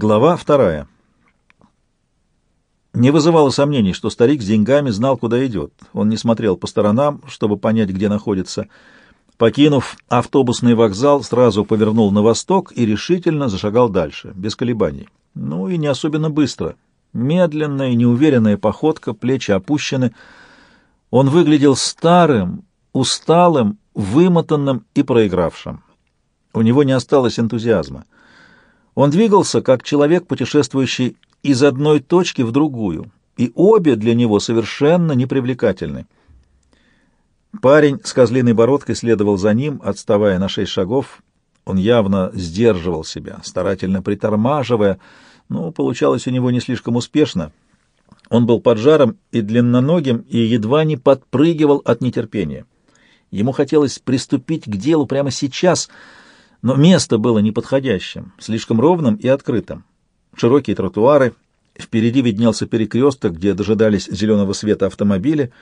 Глава вторая. Не вызывало сомнений, что старик с деньгами знал, куда идет. Он не смотрел по сторонам, чтобы понять, где находится. Покинув автобусный вокзал, сразу повернул на восток и решительно зашагал дальше, без колебаний. Ну и не особенно быстро. Медленная неуверенная походка, плечи опущены. Он выглядел старым, усталым, вымотанным и проигравшим. У него не осталось энтузиазма. Он двигался, как человек, путешествующий из одной точки в другую, и обе для него совершенно непривлекательны. Парень с козлиной бородкой следовал за ним, отставая на шесть шагов. Он явно сдерживал себя, старательно притормаживая, но получалось у него не слишком успешно. Он был поджаром и длинноногим, и едва не подпрыгивал от нетерпения. Ему хотелось приступить к делу прямо сейчас, но место было неподходящим, слишком ровным и открытым. Широкие тротуары, впереди виднелся перекресток, где дожидались зеленого света автомобили,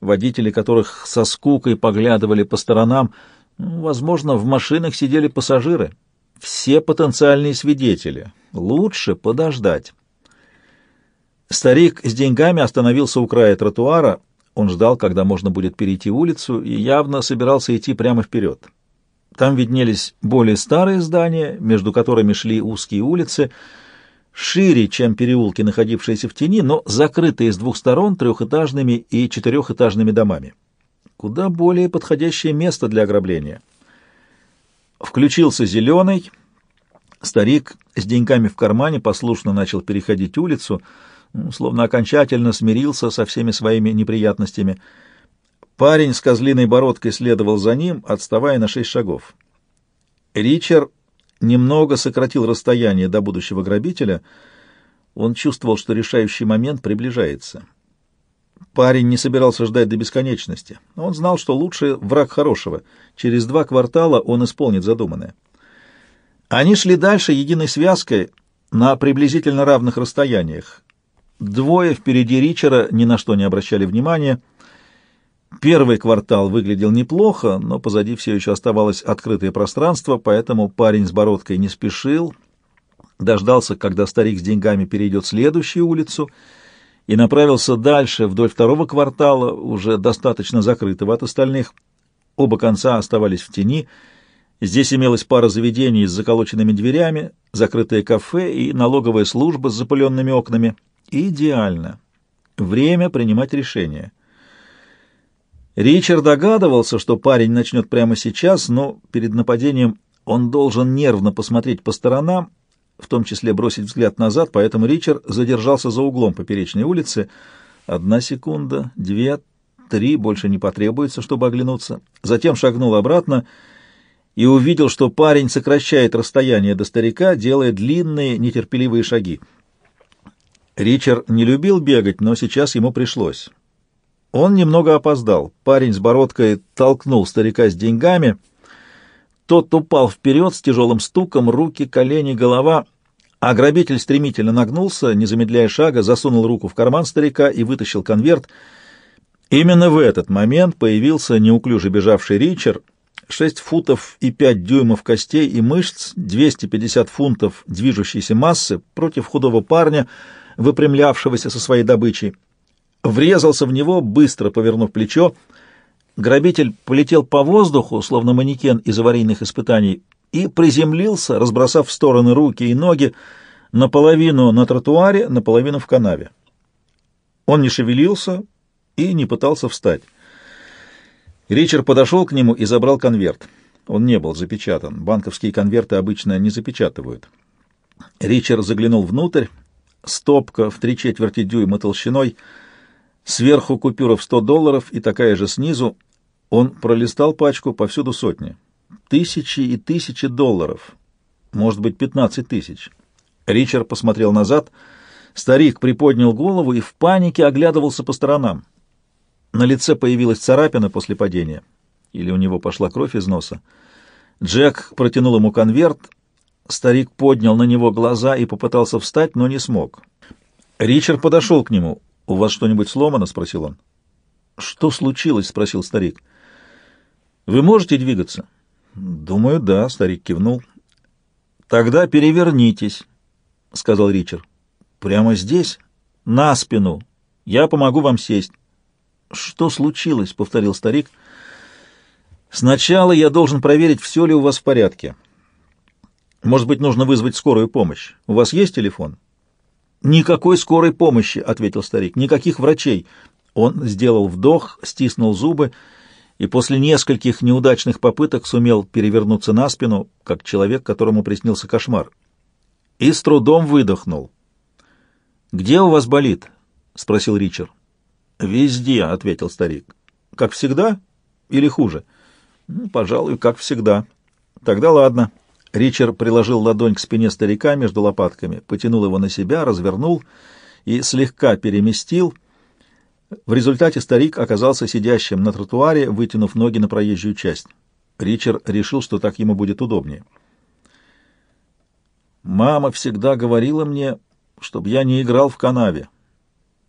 водители которых со скукой поглядывали по сторонам. Ну, возможно, в машинах сидели пассажиры. Все потенциальные свидетели. Лучше подождать. Старик с деньгами остановился у края тротуара, он ждал, когда можно будет перейти улицу, и явно собирался идти прямо вперед. Там виднелись более старые здания, между которыми шли узкие улицы, шире, чем переулки, находившиеся в тени, но закрытые с двух сторон трехэтажными и четырехэтажными домами. Куда более подходящее место для ограбления. Включился зеленый. Старик с деньгами в кармане послушно начал переходить улицу, ну, словно окончательно смирился со всеми своими неприятностями. Парень с козлиной бородкой следовал за ним, отставая на шесть шагов. Ричард немного сократил расстояние до будущего грабителя. Он чувствовал, что решающий момент приближается. Парень не собирался ждать до бесконечности. Он знал, что лучше враг хорошего. Через два квартала он исполнит задуманное. Они шли дальше единой связкой на приблизительно равных расстояниях. Двое впереди Ричера ни на что не обращали внимания. Первый квартал выглядел неплохо, но позади все еще оставалось открытое пространство, поэтому парень с бородкой не спешил, дождался, когда старик с деньгами перейдет следующую улицу, и направился дальше, вдоль второго квартала, уже достаточно закрытого от остальных. Оба конца оставались в тени. Здесь имелась пара заведений с заколоченными дверями, закрытое кафе и налоговая служба с запыленными окнами — Идеально. Время принимать решение. Ричард догадывался, что парень начнет прямо сейчас, но перед нападением он должен нервно посмотреть по сторонам, в том числе бросить взгляд назад, поэтому Ричард задержался за углом поперечной улицы. Одна секунда, две, три, больше не потребуется, чтобы оглянуться. Затем шагнул обратно и увидел, что парень сокращает расстояние до старика, делая длинные, нетерпеливые шаги. Ричард не любил бегать, но сейчас ему пришлось. Он немного опоздал. Парень с бородкой толкнул старика с деньгами. Тот упал вперед с тяжелым стуком, руки, колени, голова. А грабитель стремительно нагнулся, не замедляя шага, засунул руку в карман старика и вытащил конверт. Именно в этот момент появился неуклюже бежавший Ричард. Шесть футов и пять дюймов костей и мышц, 250 фунтов движущейся массы против худого парня — выпрямлявшегося со своей добычей. Врезался в него, быстро повернув плечо. Грабитель полетел по воздуху, словно манекен из аварийных испытаний, и приземлился, разбросав в стороны руки и ноги, наполовину на тротуаре, наполовину в канаве. Он не шевелился и не пытался встать. Ричард подошел к нему и забрал конверт. Он не был запечатан. Банковские конверты обычно не запечатывают. Ричард заглянул внутрь стопка в три четверти дюйма толщиной, сверху купюра в сто долларов и такая же снизу. Он пролистал пачку, повсюду сотни. Тысячи и тысячи долларов. Может быть, пятнадцать тысяч. Ричард посмотрел назад. Старик приподнял голову и в панике оглядывался по сторонам. На лице появилась царапина после падения. Или у него пошла кровь из носа. Джек протянул ему конверт, Старик поднял на него глаза и попытался встать, но не смог. Ричард подошел к нему. «У вас что-нибудь сломано?» — спросил он. «Что случилось?» — спросил старик. «Вы можете двигаться?» «Думаю, да», — старик кивнул. «Тогда перевернитесь». сказал Ричард. «Прямо здесь? На спину. Я помогу вам сесть». «Что случилось?» — повторил старик. «Сначала я должен проверить, все ли у вас в порядке. Может быть, нужно вызвать скорую помощь. У вас есть телефон?» «Никакой скорой помощи», — ответил старик. «Никаких врачей». Он сделал вдох, стиснул зубы и после нескольких неудачных попыток сумел перевернуться на спину, как человек, которому приснился кошмар. И с трудом выдохнул. «Где у вас болит?» — спросил Ричард. «Везде», — ответил старик. «Как всегда? Или хуже?» ну, «Пожалуй, как всегда». «Тогда ладно». Ричард приложил ладонь к спине старика между лопатками, потянул его на себя, развернул и слегка переместил. В результате старик оказался сидящим на тротуаре, вытянув ноги на проезжую часть. Ричард решил, что так ему будет удобнее. «Мама всегда говорила мне, чтобы я не играл в канаве.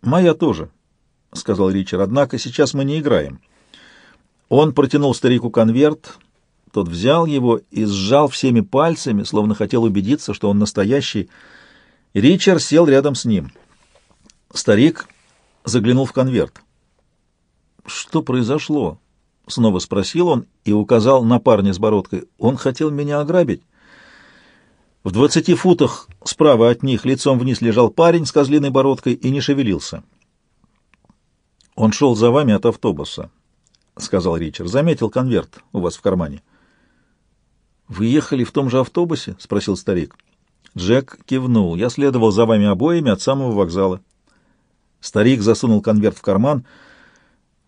Моя тоже», — сказал Ричард. «Однако сейчас мы не играем». Он протянул старику конверт, тот взял его и сжал всеми пальцами, словно хотел убедиться, что он настоящий. Ричард сел рядом с ним. Старик заглянул в конверт. «Что произошло?» — снова спросил он и указал на парня с бородкой. «Он хотел меня ограбить». В двадцати футах справа от них лицом вниз лежал парень с козлиной бородкой и не шевелился. «Он шел за вами от автобуса», — сказал Ричард. «Заметил конверт у вас в кармане». «Вы ехали в том же автобусе?» — спросил старик. Джек кивнул. «Я следовал за вами обоими от самого вокзала». Старик засунул конверт в карман.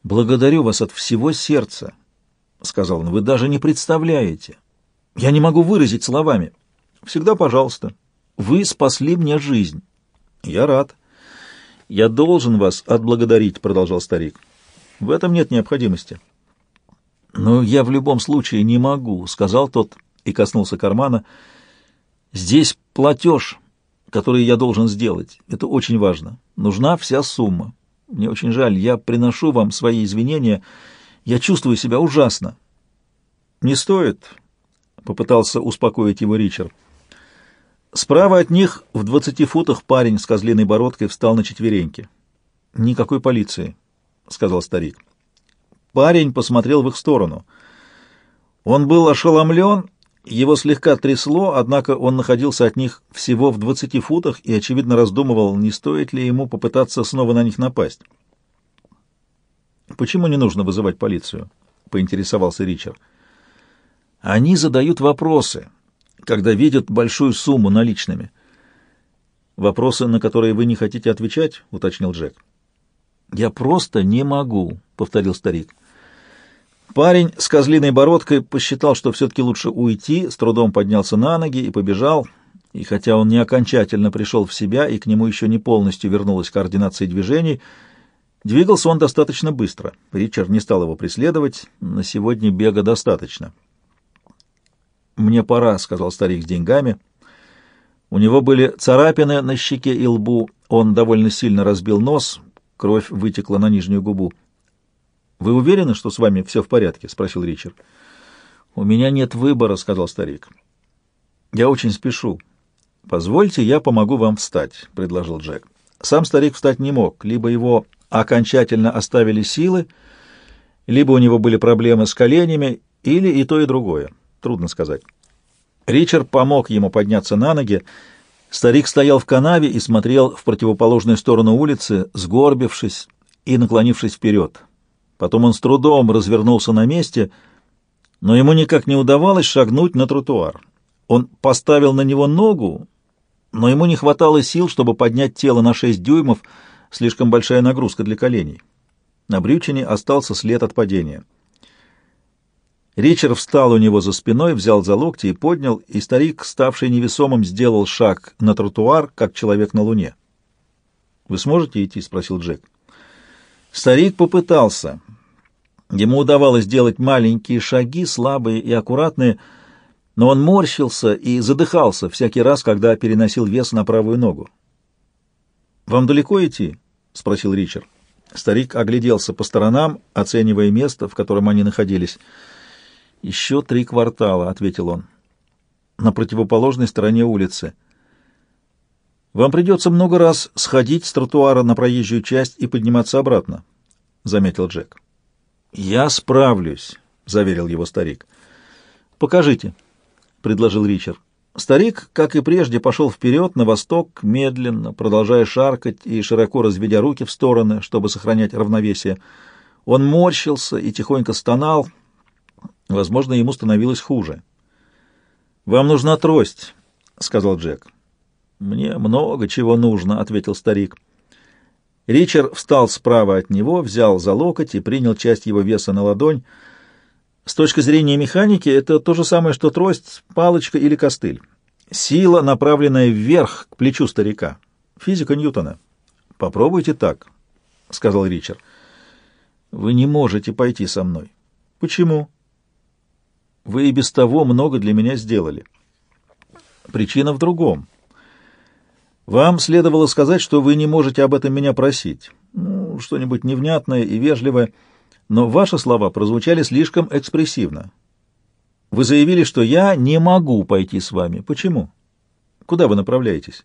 «Благодарю вас от всего сердца», — сказал он. «Вы даже не представляете. Я не могу выразить словами. Всегда пожалуйста. Вы спасли мне жизнь». «Я рад». «Я должен вас отблагодарить», — продолжал старик. «В этом нет необходимости». «Но я в любом случае не могу», — сказал тот и коснулся кармана. «Здесь платеж, который я должен сделать. Это очень важно. Нужна вся сумма. Мне очень жаль, я приношу вам свои извинения. Я чувствую себя ужасно». «Не стоит», — попытался успокоить его Ричард. Справа от них, в двадцати футах, парень с козлиной бородкой встал на четвереньки. «Никакой полиции», — сказал старик. Парень посмотрел в их сторону. Он был ошеломлен, его слегка трясло, однако он находился от них всего в двадцати футах и, очевидно, раздумывал, не стоит ли ему попытаться снова на них напасть. «Почему не нужно вызывать полицию?» — поинтересовался Ричард. «Они задают вопросы» когда видят большую сумму наличными. «Вопросы, на которые вы не хотите отвечать?» — уточнил Джек. «Я просто не могу», — повторил старик. Парень с козлиной бородкой посчитал, что все-таки лучше уйти, с трудом поднялся на ноги и побежал, и хотя он не окончательно пришел в себя и к нему еще не полностью вернулась координация движений, двигался он достаточно быстро. Ричард не стал его преследовать, на сегодня бега достаточно. «Мне пора», — сказал старик с деньгами. У него были царапины на щеке и лбу, он довольно сильно разбил нос, кровь вытекла на нижнюю губу. «Вы уверены, что с вами все в порядке?» — спросил Ричард. «У меня нет выбора», — сказал старик. «Я очень спешу». «Позвольте, я помогу вам встать», — предложил Джек. Сам старик встать не мог, либо его окончательно оставили силы, либо у него были проблемы с коленями, или и то, и другое. Трудно сказать. Ричард помог ему подняться на ноги. Старик стоял в канаве и смотрел в противоположную сторону улицы, сгорбившись и наклонившись вперед. Потом он с трудом развернулся на месте, но ему никак не удавалось шагнуть на тротуар. Он поставил на него ногу, но ему не хватало сил, чтобы поднять тело на шесть дюймов, слишком большая нагрузка для коленей. На брючине остался след от падения. Ричард встал у него за спиной, взял за локти и поднял, и старик, ставший невесомым, сделал шаг на тротуар, как человек на луне. «Вы сможете идти?» — спросил Джек. Старик попытался. Ему удавалось делать маленькие шаги, слабые и аккуратные, но он морщился и задыхался всякий раз, когда переносил вес на правую ногу. «Вам далеко идти?» — спросил Ричард. Старик огляделся по сторонам, оценивая место, в котором они находились — «Еще три квартала», — ответил он, — «на противоположной стороне улицы». Вам придется много раз сходить с тротуара на проезжую часть и подниматься обратно, — заметил Джек. — Я справлюсь, — заверил его старик. — Покажите, — предложил Ричард. Старик, как и прежде, пошел вперед, на восток, медленно, продолжая шаркать и широко разведя руки в стороны, чтобы сохранять равновесие. Он морщился и тихонько стонал. Возможно, ему становилось хуже. «Вам нужна трость», — сказал Джек. «Мне много чего нужно», — ответил старик. Ричард встал справа от него, взял за локоть и принял часть его веса на ладонь. С точки зрения механики это то же самое, что трость, палочка или костыль. Сила, направленная вверх к плечу старика. Физика Ньютона. «Попробуйте так», — сказал Ричард. «Вы не можете пойти со мной». «Почему?» «Вы и без того много для меня сделали». «Причина в другом». Вам следовало сказать, что вы не можете об этом меня просить. Ну, что-нибудь невнятное и вежливое, но ваши слова прозвучали слишком экспрессивно. Вы заявили, что я не могу пойти с вами. Почему? Куда вы направляетесь?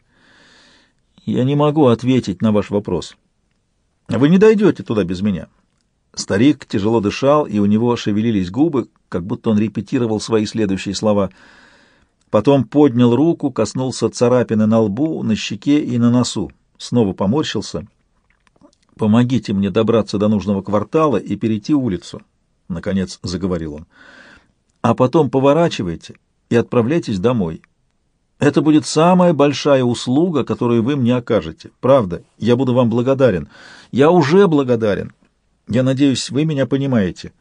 Я не могу ответить на ваш вопрос. Вы не дойдете туда без меня. Старик тяжело дышал, и у него шевелились губы, как будто он репетировал свои следующие слова — Потом поднял руку, коснулся царапины на лбу, на щеке и на носу. Снова поморщился. «Помогите мне добраться до нужного квартала и перейти улицу», — наконец заговорил он. «А потом поворачивайте и отправляйтесь домой. Это будет самая большая услуга, которую вы мне окажете. Правда, я буду вам благодарен. Я уже благодарен. Я надеюсь, вы меня понимаете».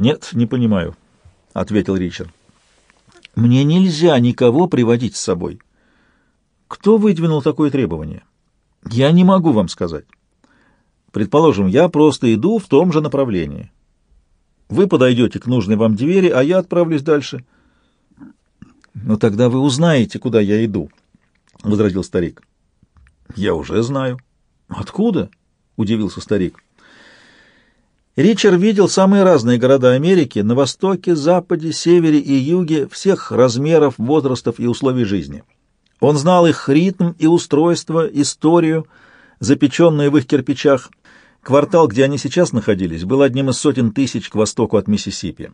«Нет, не понимаю», — ответил Ричард. Мне нельзя никого приводить с собой. Кто выдвинул такое требование? Я не могу вам сказать. Предположим, я просто иду в том же направлении. Вы подойдете к нужной вам двери, а я отправлюсь дальше. Но тогда вы узнаете, куда я иду, — возразил старик. Я уже знаю. Откуда? — удивился старик. Ричард видел самые разные города Америки на востоке, западе, севере и юге, всех размеров, возрастов и условий жизни. Он знал их ритм и устройство, историю, запеченную в их кирпичах. Квартал, где они сейчас находились, был одним из сотен тысяч к востоку от Миссисипи.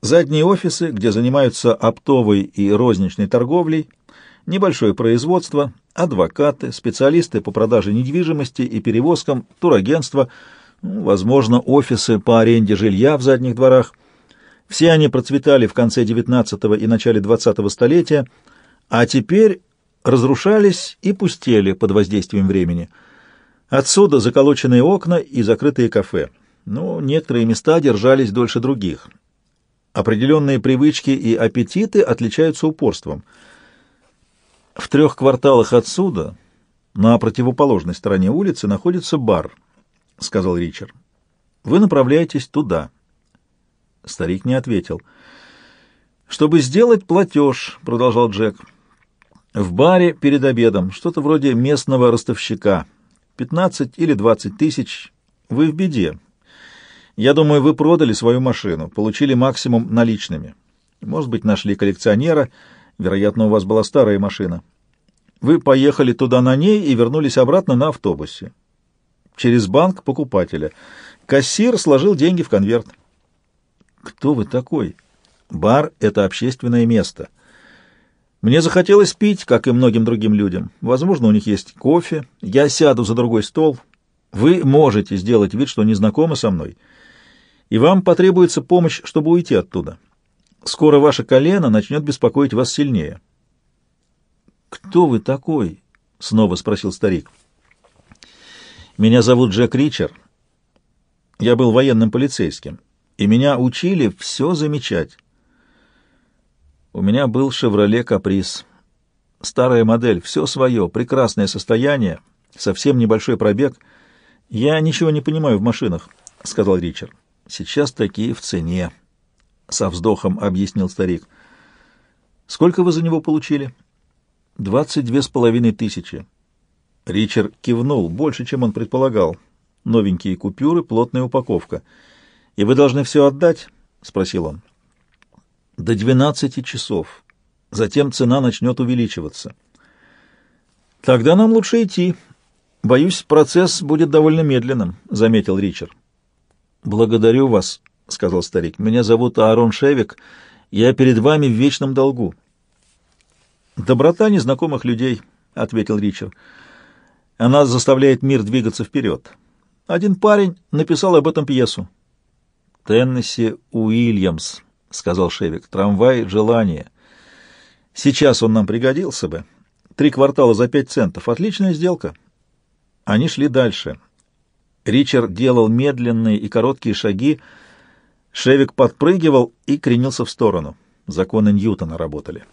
Задние офисы, где занимаются оптовой и розничной торговлей, небольшое производство, адвокаты, специалисты по продаже недвижимости и перевозкам, турагентства – возможно, офисы по аренде жилья в задних дворах. Все они процветали в конце XIX и начале XX столетия, а теперь разрушались и пустели под воздействием времени. Отсюда заколоченные окна и закрытые кафе. Но некоторые места держались дольше других. Определенные привычки и аппетиты отличаются упорством. В трех кварталах отсюда, на противоположной стороне улицы, находится бар —— сказал Ричард. «Вы направляетесь туда». Старик не ответил. «Чтобы сделать платеж», — продолжал Джек. «В баре перед обедом, что-то вроде местного ростовщика. Пятнадцать или двадцать тысяч. Вы в беде. Я думаю, вы продали свою машину, получили максимум наличными. Может быть, нашли коллекционера, вероятно, у вас была старая машина. Вы поехали туда на ней и вернулись обратно на автобусе через банк покупателя. Кассир сложил деньги в конверт. «Кто вы такой?» «Бар — это общественное место. Мне захотелось пить, как и многим другим людям. Возможно, у них есть кофе. Я сяду за другой стол. Вы можете сделать вид, что не знакомы со мной, и вам потребуется помощь, чтобы уйти оттуда. Скоро ваше колено начнет беспокоить вас сильнее». «Кто вы такой?» — снова спросил старик. Меня зовут Джек Ричард. Я был военным полицейским, и меня учили все замечать. У меня был «Шевроле Каприз». Старая модель, все свое, прекрасное состояние, совсем небольшой пробег. Я ничего не понимаю в машинах, — сказал Ричард. Сейчас такие в цене, — со вздохом объяснил старик. Сколько вы за него получили? Двадцать две с половиной тысячи. Ричард кивнул, больше, чем он предполагал. Новенькие купюры, плотная упаковка. «И вы должны все отдать?» — спросил он. «До двенадцати часов. Затем цена начнет увеличиваться». Тогда нам лучше идти. Боюсь, процесс будет довольно медленным, заметил Ричард. Благодарю вас, сказал старик. Меня зовут Аарон Шевик. Я перед вами в вечном долгу. Доброта незнакомых людей, ответил Ричард. Она заставляет мир двигаться вперед. Один парень написал об этом пьесу. Теннесси Уильямс, сказал Шевик. Трамвай желания. Сейчас он нам пригодился бы. Три квартала за пять центов. Отличная сделка. Они шли дальше. Ричард делал медленные и короткие шаги. Шевик подпрыгивал и кренился в сторону. Законы Ньютона работали.